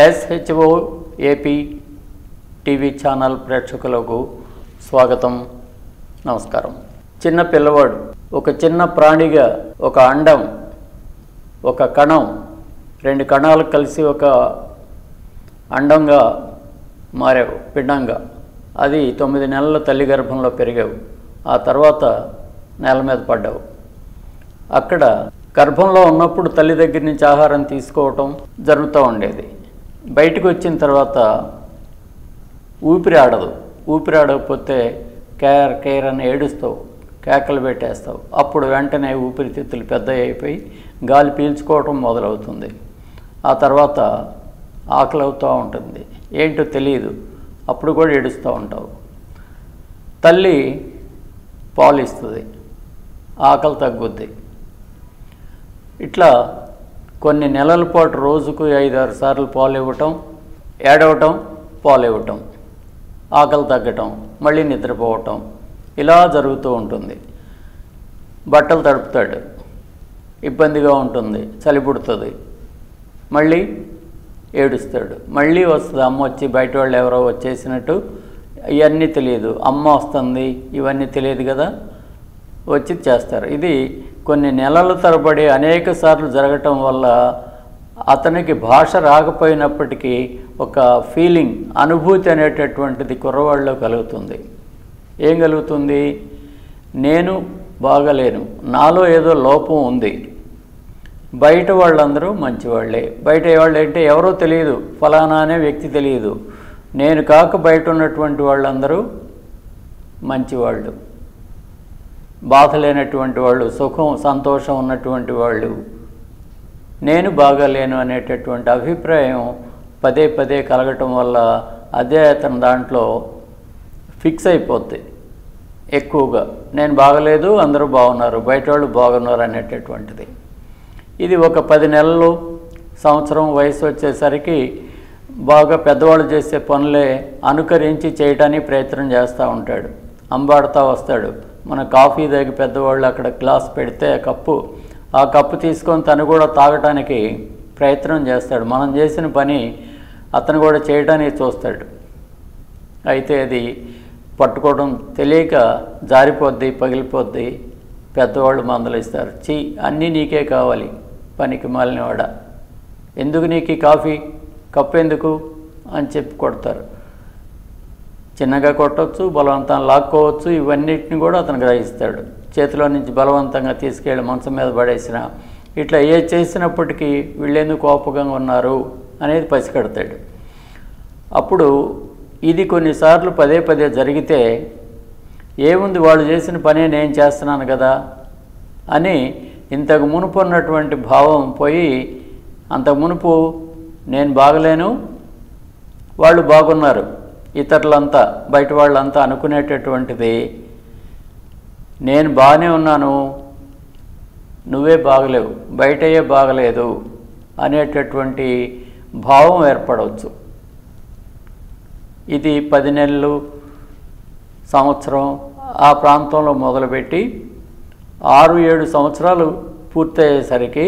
SHO AP TV channel ప్రేక్షకులకు స్వాగతం నమస్కారం. చిన్న పిల్లవాడు ఒక చిన్న ప్రాణిగా ఒక అండం ఒక కణం రెండు కణాలు కలిసి ఒక అండంగా మారావు పిండంగా. అది తొమ్మిది నెలల తల్లి గర్భంలో పెరిగావు. ఆ తర్వాత నేల మీద పడ్డావు. అక్కడ గర్భంలో ఉన్నప్పుడు తల్లి దగ్గర నుంచి ఆహారం తీసుకోవటం జరుగుతూ ఉండేది. బయటకు వచ్చిన తర్వాత ఊపిరి ఆడదు ఊపిరి ఆడకపోతే కేర్ కేర్ అని ఏడుస్తావు కేకలు పెట్టేస్తావు. అప్పుడు వెంటనే ఊపిరితిత్తులు పెద్ద అయిపోయి గాలి పీల్చుకోవటం మొదలవుతుంది. ఆ తర్వాత ఆకలి అవుతూ ఉంటుంది. ఏంటో తెలియదు అప్పుడు కూడా ఏడుస్తూ ఉంటావు. తల్లి పాలు ఇస్తుంది ఆకలి తగ్గుద్ది. ఇట్లా కొన్ని నెలల పాటు రోజుకు ఐదారు సార్లు పాలు ఇవ్వటం ఏడవటం పాలు ఇవ్వటం ఆకలి తగ్గటం మళ్ళీ నిద్రపోవటం ఇలా జరుగుతూ ఉంటుంది. బట్టలు తడుపుతాడు. ఇబ్బందిగా ఉంటుంది. చలి పుడుతుంది. మళ్ళీ ఏడుస్తాడు. మళ్ళీ వస్తుంది. అమ్మ వచ్చి బయట వాళ్ళు ఎవరో వచ్చేసినట్టు ఇవన్నీ తెలియదు. అమ్మ వస్తుంది ఇవన్నీ తెలియదు కదా? వచ్చి చేస్తారు. ఇది కొన్ని నెలల తరబడి అనేక సార్లు జరగటం వల్ల అతనికి భాష రాకపోయినప్పటికీ ఒక ఫీలింగ్ అనుభూతి అనేటటువంటిది కుర్రవాళ్ళలో కలుగుతుంది. ఏం కలుగుతుంది? నేను బాగలేను. నాలో ఏదో లోపం ఉంది. బయట వాళ్ళందరూ మంచివాళ్ళే. బయట వాళ్ళు అంటే ఎవరో తెలియదు. ఫలానా అనే వ్యక్తి తెలియదు. నేను కాక బయట ఉన్నటువంటి వాళ్ళందరూ మంచివాళ్ళు. బాధ లేనటువంటి వాళ్ళు సుఖం సంతోషం ఉన్నటువంటి వాళ్ళు నేను బాగాలేను అనేటటువంటి అభిప్రాయం పదే పదే కలగటం వల్ల అదే దాంట్లో ఫిక్స్ అయిపోద్ది ఎక్కువగా. నేను బాగలేదు అందరూ బాగున్నారు బయట వాళ్ళు బాగున్నారు అనేటటువంటిది. ఇది ఒక పది నెలలు సంవత్సరం వయసు వచ్చేసరికి బాగా పెద్దవాళ్ళు చేసే పనులే అనుకరించి చేయడానికి ప్రయత్నం చేస్తూ ఉంటాడు. అంబాడుతూ వస్తాడు. మన కాఫీ దగ్గర పెద్దవాళ్ళు అక్కడ గ్లాస్ పెడితే ఆ కప్పు ఆ కప్పు తీసుకొని తను కూడా తాగటానికి ప్రయత్నం చేస్తాడు. మనం చేసిన పని అతను కూడా చేయడానికి చూస్తాడు. అయితే అది పట్టుకోవడం తెలియక జారిపోద్ది పగిలిపోద్ది పెద్దవాళ్ళు మందలిస్తారు చీ అన్నీ నీకే కావాలి పనికి మాలినవాడ. ఎందుకు నీకు కాఫీ? కప్పు ఎందుకు? అని చెప్పి కొడతారు. చిన్నగా కొట్టవచ్చు బలవంతం లాక్కోవచ్చు ఇవన్నిటిని కూడా అతను గ్రహిస్తాడు చేతిలో నుంచి బలవంతంగా తీసుకెళ్ళి మంచం మీద పడేసిన ఇట్లా ఏ చేసినప్పటికీ వీళ్ళెందుకు కోపంగా ఉన్నారు అనేది పసిగడతాడు. అప్పుడు ఇది కొన్నిసార్లు పదే పదే జరిగితే ఏముంది వాళ్ళు చేసిన పనే నేను చేస్తున్నాను కదా అని ఇంతకు మునుపు ఉన్నటువంటి భావం పోయి అంతకు మునుపు నేను బాగలేను వాళ్ళు బాగున్నారు. ఇతరులంతా బయట వాళ్ళంతా అనుకునేటటువంటిది నేను బాగానే ఉన్నాను నువ్వే బాగలేవు బయటయే బాగలేదు అనేటటువంటి భావం ఏర్పడవచ్చు. ఇది పది నెలలు సంవత్సరం ఆ ప్రాంతంలో మొదలుపెట్టి ఆరు ఏడు సంవత్సరాలు పూర్తయ్యేసరికి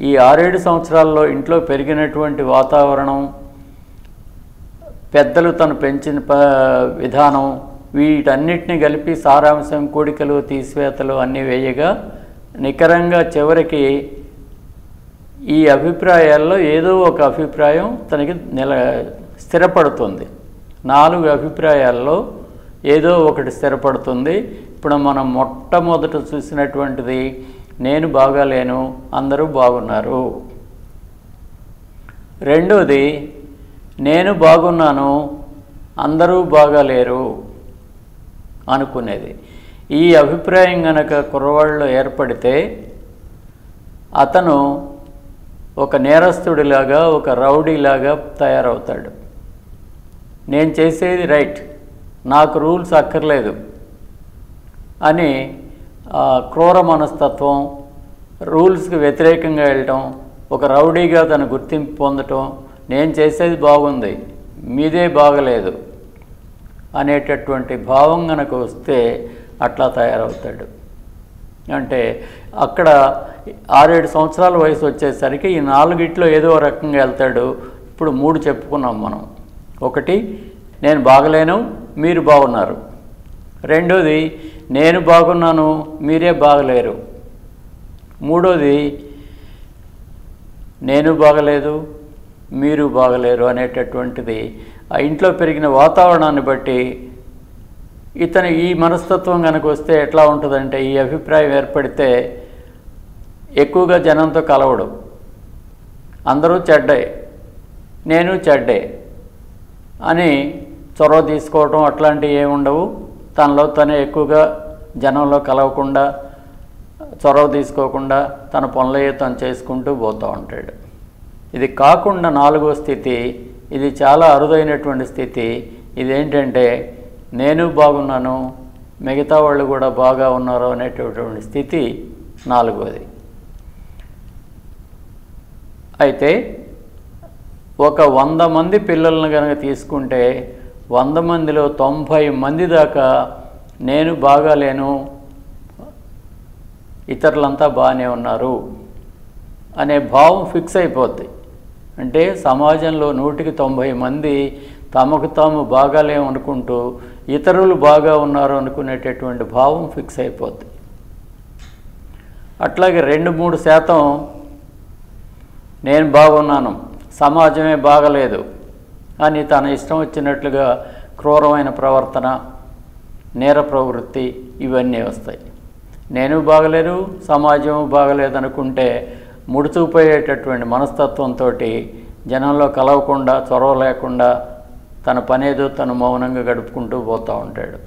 ఈ ఆరేడు సంవత్సరాల్లో ఇంట్లో పెరిగినటువంటి వాతావరణం పెద్దలు తను పెంచిన ప విధానం వీటన్నిటిని కలిపి సారాంశం కోడికలు తీసివేతలు అన్నీ వేయగా నికరంగా చివరికి ఈ అభిప్రాయాల్లో ఏదో ఒక అభిప్రాయం తనకి నిల స్థిరపడుతుంది. నాలుగు అభిప్రాయాల్లో ఏదో ఒకటి స్థిరపడుతుంది. ఇప్పుడు మనం మొట్టమొదట చూసినటువంటిది నేను బాగాలేను అందరూ బాగున్నారు. రెండోది నేను బాగున్నాను అందరూ బాగాలేరు అనుకునేది. ఈ అభిప్రాయం గనక కుర్రవాళ్ళు ఏర్పడితే అతను ఒక నేరస్తుడిలాగా ఒక రౌడీలాగా తయారవుతాడు. నేను చేసేది రైట్ నాకు రూల్స్ అక్కర్లేదు అని క్రూర మనస్తత్వం రూల్స్కి వ్యతిరేకంగా వెళ్ళటం ఒక రౌడీగా తన గుర్తింపు పొందటం నేను చేసేది బాగుంది మీదే బాగలేదు అనేటటువంటి భావం కనుక వస్తే అట్లా తయారవుతాడు. అంటే అక్కడ ఆరేడు సంవత్సరాల వయసు వచ్చేసరికి ఈ నాలుగిట్లో ఏదో రకంగా వెళ్తాడు. ఇప్పుడు మూడు చెప్పుకున్నాం మనం. ఒకటి నేను బాగలేను మీరు బాగున్నారు. రెండోది నేను బాగున్నాను మీరే బాగలేరు. మూడోది నేను బాగలేదు మీరు బాగలేరు అనేటటువంటిది ఆ ఇంట్లో పెరిగిన వాతావరణాన్ని బట్టి ఇతను ఈ మనస్తత్వం కనుక వస్తే ఎట్లా ఉంటుందంటే ఈ అభిప్రాయం ఏర్పడితే ఎక్కువగా జనంతో కలవడు. అందరూ చెడ్డే నేను చెడ్డే అని చొరవ తీసుకోవటం అట్లాంటివి ఏమి ఉండవు. తనలో తనే ఎక్కువగా జనంలో కలవకుండా చొరవ తీసుకోకుండా తన పనులయ్యే తను చేసుకుంటూ పోతూ ఉంటాడు. ఇది కాకుండా నాలుగో స్థితి ఇది చాలా అరుదైనటువంటి స్థితి. ఇదేంటంటే నేను బాగున్నాను మిగతా వాళ్ళు కూడా బాగా ఉన్నారు అనేటటువంటి స్థితి నాలుగోది. అయితే ఒక వంద మంది పిల్లలను కనుక తీసుకుంటే వంద మందిలో తొంభై మంది దాకా నేను బాగాలేను ఇతరులంతా బాగానే ఉన్నారు అనే భావం ఫిక్స్ అయిపోద్ది. అంటే సమాజంలో నూటికి తొంభై మంది తమకు తాము బాగాలేమనుకుంటూ ఇతరులు బాగా ఉన్నారు అనుకునేటటువంటి భావం ఫిక్స్ అయిపోద్ది. అట్లాగే రెండు మూడు శాతం నేను బాగున్నాను సమాజమే బాగలేదు అని తన ఇష్టం వచ్చినట్లుగా క్రూరమైన ప్రవర్తన నేర ప్రవృత్తి ఇవన్నీ వస్తాయి. నేను బాగలేను సమాజం బాగలేదు అనుకుంటే ముడుచుకుపోయేటటువంటి మనస్తత్వంతో జనంలో కలవకుండా చొరవ లేకుండా తన పనేదో తను మౌనంగా గడుపుకుంటూ పోతూ ఉంటాడు.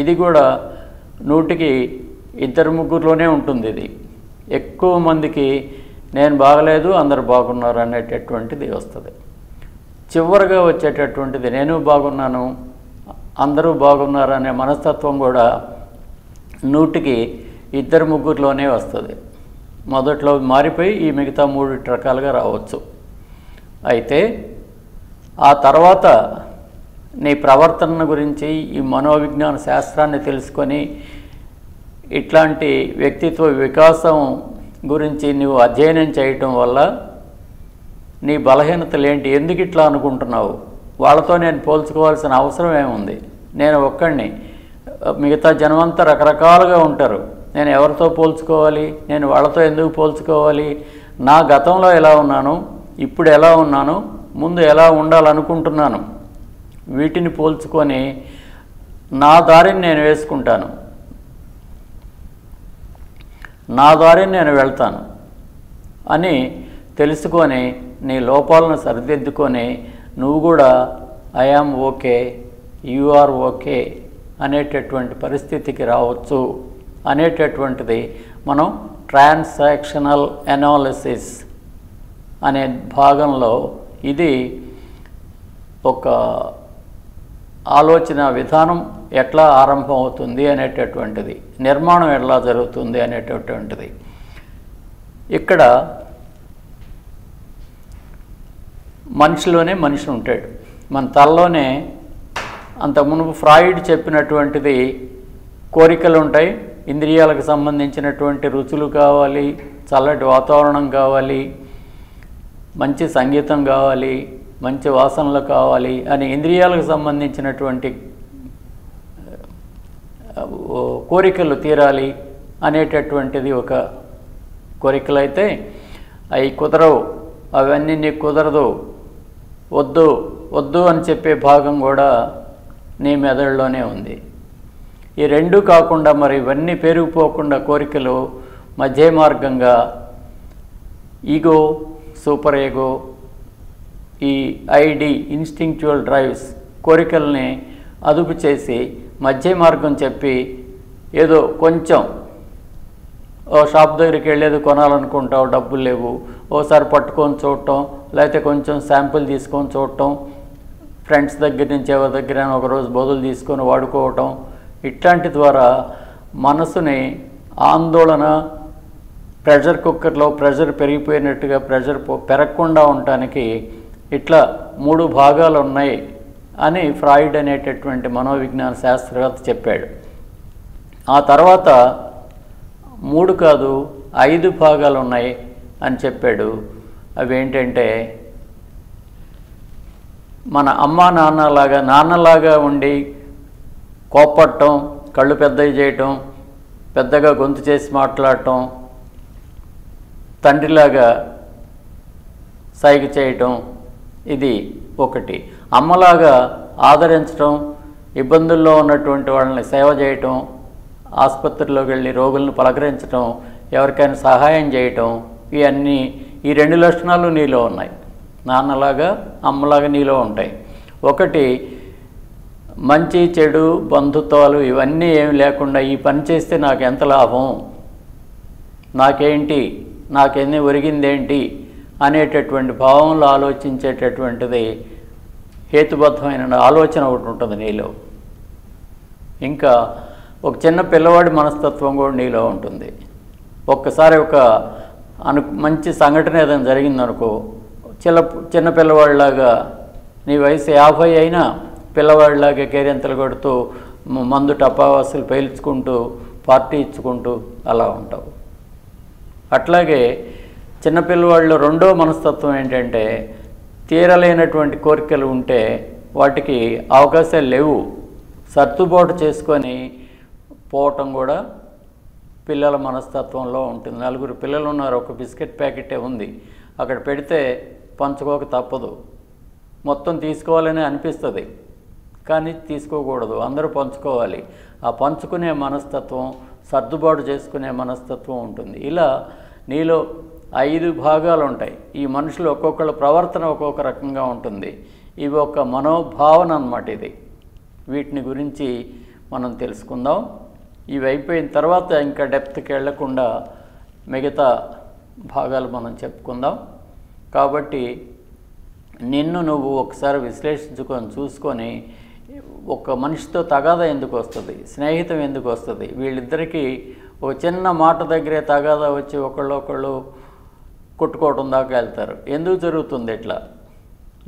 ఇది కూడా నూటికి ఇద్దరు ముగ్గురులోనే ఉంటుంది ఇది. ఎక్కువ మందికి నేను బాగలేదు అందరు బాగున్నారు అనేటటువంటిది వస్తుంది. చివరిగా వచ్చేటటువంటిది నేను బాగున్నాను అందరూ బాగున్నారు అనే మనస్తత్వం కూడా నూటికి ఇద్దరు ముగ్గురులోనే వస్తుంది. మొదట్లో మారిపోయి ఈ మిగతా మూడు రకాలుగా రావచ్చు. అయితే ఆ తర్వాత నీ ప్రవర్తన గురించి ఈ మనోవిజ్ఞాన శాస్త్రాన్ని తెలుసుకొని ఇట్లాంటి వ్యక్తిత్వ వికాసం గురించి నువ్వు అధ్యయనం చేయటం వల్ల నీ బలహీనతలు ఏంటి? ఎందుకు ఇట్లా అనుకుంటున్నావు? వాళ్ళతో నేను పోల్చుకోవాల్సిన అవసరం ఏముంది? నేను ఒక్కడిని. మిగతా జనమంతా రకరకాలుగా ఉంటారు. నేను ఎవరితో పోల్చుకోవాలి? నేను వాళ్ళతో ఎందుకు పోల్చుకోవాలి? నా గతంలో ఎలా ఉన్నాను? ఇప్పుడు ఎలా ఉన్నాను? ముందు ఎలా ఉండాలనుకుంటున్నాను? వీటిని పోల్చుకొని నా దారిని నేను వేసుకుంటాను. నా దారిని నేను వెళ్తాను అని తెలుసుకొని నీ లోపాలను సరిదిద్దుకొని నువ్వు కూడా I am okay you are okay అనేటటువంటి పరిస్థితికి రావచ్చు. అనేటటువంటిది మనం ట్రాన్సాక్షనల్ అనాలిసిస్ అనే భాగంలో ఇది ఒక ఆలోచన విధానం ఎట్లా ఆరంభం అవుతుంది అనేటటువంటిది నిర్మాణం ఎట్లా జరుగుతుంది అనేటటువంటిది. ఇక్కడ మనిషిలోనే మనిషి ఉంటాడు. మన తలలోనే అంత మునుపు ఫ్రాయిడ్ చెప్పినటువంటిది కోరికలు ఉంటాయి ఇంద్రియాలకు సంబంధించినటువంటి రుచులు కావాలి చల్లటి వాతావరణం కావాలి మంచి సంగీతం కావాలి మంచి వాసనలు కావాలి అని ఇంద్రియాలకు సంబంధించినటువంటి కోరికలు తీరాలి అనేటటువంటిది ఒక కోరికలు అయితే అవి కుదరవు. అవన్నీ నీకు కుదరదు. వద్దు వద్దు అని చెప్పే భాగం కూడా నీ మెదడులోనే ఉంది. ఈ రెండు కాకుండా మరి ఇవన్నీ పెరిగిపోకుండా కోరికలు మధ్య మార్గంగా ఈగో సూపర్ ఏగో ఈ ఐడి ఇన్స్టింక్చువల్ డ్రైవ్స్ కోరికల్ని అదుపు చేసి మధ్య మార్గం చెప్పి ఏదో కొంచెం ఓ షాప్ దగ్గరికి వెళ్ళేది కొనాలనుకుంటావు డబ్బులు లేవు ఓసారి పట్టుకొని చూడటం లేకపోతే కొంచెం శాంపుల్ తీసుకొని చూడటం ఫ్రెండ్స్ దగ్గర నుంచి ఎవరి దగ్గర ఒకరోజు బదులు తీసుకొని వాడుకోవటం ఇట్లాంటి ద్వారా మనసుని ఆందోళన ప్రెషర్ కుక్కర్లో ప్రెషర్ పెరిగిపోయినట్టుగా ప్రెషర్ పెరగకుండా ఉండటానికి ఇట్లా మూడు భాగాలు ఉన్నాయి అని ఫ్రాయిడ్ అనేటటువంటి మనోవిజ్ఞాన శాస్త్రవేత్త చెప్పాడు. ఆ తర్వాత మూడు కాదు ఐదు భాగాలు ఉన్నాయి అని చెప్పాడు. అవి ఏంటంటే మన అమ్మ నాన్నలాగా నాన్నలాగా ఉండి కోప్పట్టం కళ్ళు పెద్దవి చేయటం పెద్దగా గొంతు చేసి మాట్లాడటం తండ్రిలాగా సైగ చేయటం ఇది ఒకటి. అమ్మలాగా ఆదరించడం ఇబ్బందుల్లో ఉన్నటువంటి వాళ్ళని సేవ చేయటం ఆసుపత్రిలోకి వెళ్ళి రోగులను పలకరించడం ఎవరికైనా సహాయం చేయటం ఇవన్నీ ఈ రెండు లక్షణాలు నీలో ఉన్నాయి. నాన్నలాగా అమ్మలాగా నీలో ఉంటాయి. ఒకటి మంచి చెడు బంధుత్వాలు ఇవన్నీ ఏమి లేకుండా ఈ పని చేస్తే నాకు ఎంత లాభం? నాకేంటి? నాకెన్ని ఒరిగిందేంటి? అనేటటువంటి భావంలో ఆలోచించేటటువంటిది హేతుబద్ధమైన ఆలోచన ఒకటి ఉంటుంది నీలో. ఇంకా ఒక చిన్న పిల్లవాడి మనస్తత్వం కూడా నీలో ఉంటుంది. ఒక్కసారి ఒక అను మంచి సంఘటన ఏదైనా జరిగిందనుకో చిన్న చిన్న పిల్లవాడిలాగా నీ వయసు యాభై అయినా పిల్లవాడిలాగా కేరింతలు కొడుతూ మందు టపావాసులు పేల్చుకుంటూ పార్టీ ఇచ్చుకుంటూ అలా ఉంటావు. అట్లాగే చిన్నపిల్లవాళ్ళు రెండో మనస్తత్వం ఏంటంటే తీరలేనటువంటి కోరికలు ఉంటే వాటికి అవకాశాలు లేవు. సర్దుబాటు చేసుకొని పోవటం కూడా పిల్లల మనస్తత్వంలో ఉంటుంది. నలుగురు పిల్లలు ఉన్నారు ఒక బిస్కెట్ ప్యాకెటే ఉంది. అక్కడ పెడితే పంచుకోక తప్పదు. మొత్తం తీసుకోవాలని అనిపిస్తుంది. కానీ తీసుకోకూడదు. అందరూ పంచుకోవాలి. ఆ పంచుకునే మనస్తత్వం సర్దుబాటు చేసుకునే మనస్తత్వం ఉంటుంది. ఇలా నీలో ఐదు భాగాలు ఉంటాయి ఈ మనుషులు ఒక్కొక్కళ్ళ ప్రవర్తన ఒక్కొక్క రకంగా ఉంటుంది. ఇవి ఒక మనోభావన అన్నమాట ఇది. వీటిని గురించి మనం తెలుసుకుందాం. ఇవి అయిపోయిన తర్వాత ఇంకా డెప్త్కి వెళ్ళకుండా మిగతా భాగాలు మనం చెప్పుకుందాం. కాబట్టి నిన్ను నువ్వు ఒకసారి విశ్లేషించుకొని చూసుకొని ఒక మనిషితో తగాదా ఎందుకు వస్తుంది? స్నేహితం ఎందుకు వస్తుంది? వీళ్ళిద్దరికీ ఒక చిన్న మాట దగ్గరే తగాదా వచ్చి ఒకళ్ళు ఒకళ్ళు కొట్టుకోవడం దాకా వెళ్తారు. ఎందుకు జరుగుతుంది ఇట్లా?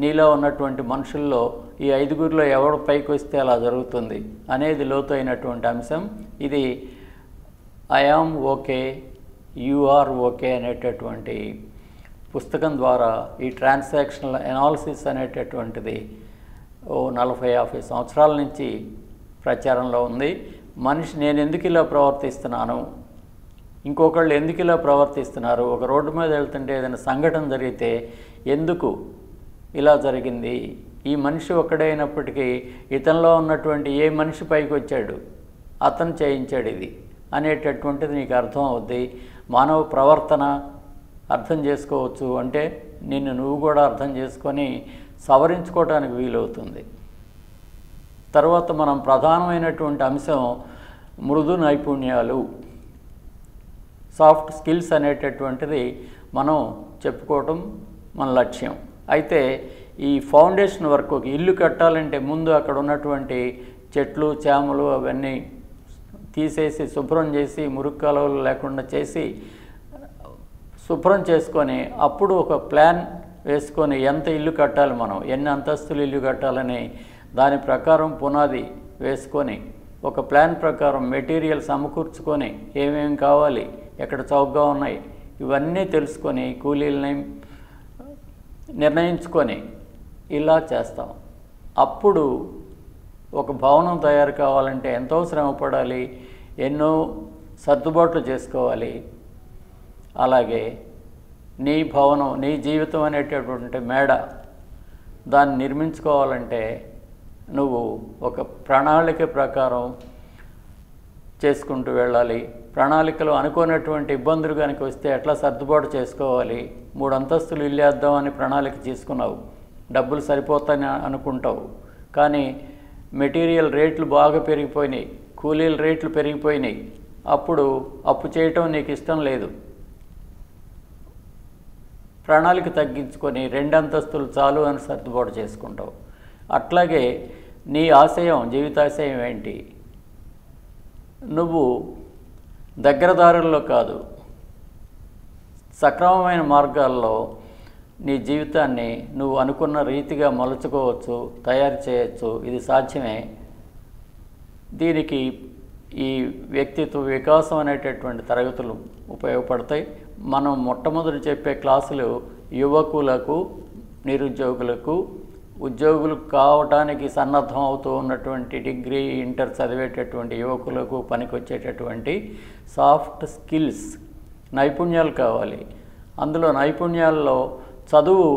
నీలో ఉన్నటువంటి మనుషుల్లో ఈ ఐదుగురిలో ఎవడు పైకి వస్తే అలా జరుగుతుంది అనేది లోతైనటువంటి అంశం. ఇది I am okay you are okay అనేటటువంటి పుస్తకం ద్వారా ఈ ట్రాన్సాక్షనల్ ఎనాలిసిస్ అనేటటువంటిది ఓ నలభై యాభై సంవత్సరాల నుంచి ప్రచారంలో ఉంది. మనిషి నేను ఎందుకు ఇలా ప్రవర్తిస్తున్నాను? ఇంకొకళ్ళు ఎందుకు ఇలా ప్రవర్తిస్తున్నారు? ఒక రోడ్డు మీద వెళ్తుంటే ఏదైనా సంఘటన జరిగితే ఎందుకు ఇలా జరిగింది? ఈ మనిషి ఒక్కడైనప్పటికీ ఇతనిలో ఉన్నటువంటి ఏ మనిషి పైకి వచ్చాడు? అతను చేయించాడు ఇది అనేటటువంటిది నీకు అర్థం అవుద్ది. మానవ ప్రవర్తన అర్థం చేసుకోవచ్చు అంటే నిన్ను నువ్వు కూడా అర్థం చేసుకొని సవరించుకోవటానికి వీలవుతుంది. తర్వాత మనం ప్రధానమైనటువంటి అంశం మృదు నైపుణ్యాలు. సాఫ్ట్ స్కిల్స్ అనేటటువంటిది మనం చెప్పుకోవటం మన లక్ష్యం. అయితే ఈ ఫౌండేషన్ వర్క్ ఒక ఇల్లు కట్టాలంటే ముందు అక్కడ ఉన్నటువంటి చెట్లు చేమలు అవన్నీ తీసేసి శుభ్రం చేసి మురుగు కాలువలు లేకుండా చేసి శుభ్రం చేసుకొని అప్పుడు ఒక ప్లాన్ వేసుకొని ఎంత ఇల్లు కట్టాలి మనం ఎన్ని అంతస్తులు ఇల్లు కట్టాలని దాని ప్రకారం పునాది వేసుకొని ఒక ప్లాన్ ప్రకారం మెటీరియల్ సమకూర్చుకొని ఏమేమి కావాలి ఎక్కడ చౌకగా ఉన్నాయి ఇవన్నీ తెలుసుకొని కూలీలని నిర్ణయించుకొని ఇలా చేస్తాం. అప్పుడు ఒక భవనం తయారు కావాలంటే ఎంతో శ్రమపడాలి ఎన్నో సర్దుబాట్లు చేసుకోవాలి. అలాగే నీ భవనం నీ జీవితం అనేటటువంటి మేడ దాన్ని నిర్మించుకోవాలంటే నువ్వు ఒక ప్రణాళిక ప్రకారం చేసుకుంటూ వెళ్ళాలి. ప్రణాళికలో అనుకోనటువంటి ఇబ్బందులు కనుక వస్తే ఎట్లా సర్దుబాటు చేసుకోవాలి? మూడు అంతస్తులు ఇల్లేద్దామని ప్రణాళిక చేసుకున్నావు. డబ్బులు సరిపోతాయని అనుకుంటావు. కానీ మెటీరియల్ రేట్లు బాగా పెరిగిపోయినాయి. కూలీల రేట్లు పెరిగిపోయినాయి. అప్పుడు అప్పు చేయటం నీకు ఇష్టం లేదు. ప్రణాళిక తగ్గించుకొని రెండు అంతస్తులు చాలు అని సర్దుబాటు చేసుకుంటావు. అట్లాగే నీ ఆశయం జీవితాశయం ఏంటి? నువ్వు దగ్గర దారుల్లో కాదు. సక్రమమైన మార్గాల్లో నీ జీవితాన్ని నువ్వు అనుకున్న రీతిగా మలుచుకోవచ్చు తయారు చేయొచ్చు. ఇది సాధ్యమే. దీనికి ఈ వ్యక్తిత్వ వికాసం అనేటటువంటి తరగతులు ఉపయోగపడతాయి. మనం మొట్టమొదటి చెప్పే క్లాసులు యువకులకు నిరుద్యోగులకు ఉద్యోగులు కావటానికి సన్నద్ధం అవుతూ ఉన్నటువంటి డిగ్రీ ఇంటర్ చదివేటటువంటి యువకులకు పనికొచ్చేటటువంటి సాఫ్ట్ స్కిల్స్ నైపుణ్యాలు కావాలి. అందులో నైపుణ్యాల్లో చదువు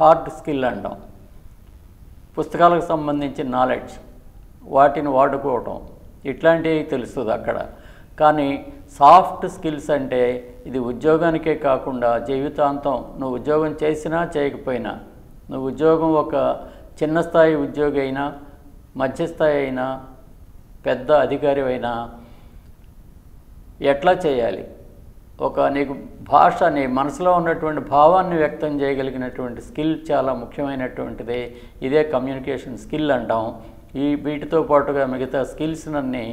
హార్డ్ స్కిల్ అంటాం. పుస్తకాలకు సంబంధించిన నాలెడ్జ్ వాటిని వాడుకోవటం ఇట్లాంటివి తెలుస్తుంది అక్కడ. కానీ సాఫ్ట్ స్కిల్స్ అంటే ఇది ఉద్యోగానికే కాకుండా జీవితాంతం. నువ్వు ఉద్యోగం చేసినా చేయకపోయినా నువ్వు ఉద్యోగం ఒక చిన్న స్థాయి ఉద్యోగి అయినా మధ్యస్థాయి అయినా పెద్ద అధికారి అయినా ఎట్లా చేయాలి? ఒక నీకు భాష నీ మనసులో ఉన్నటువంటి భావాన్ని వ్యక్తం చేయగలిగినటువంటి స్కిల్ చాలా ముఖ్యమైనటువంటిది. ఇదే కమ్యూనికేషన్ స్కిల్ అంటాం. ఈ వీటితో పాటుగా మిగతా స్కిల్స్నన్నీ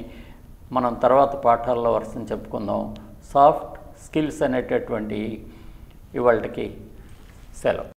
మనం తర్వాత పాఠాల్లో వరుసని చెప్పుకుందాం. సాఫ్ట్ స్కిల్స్ అనేటటువంటి ఇవాళకి సెలవు.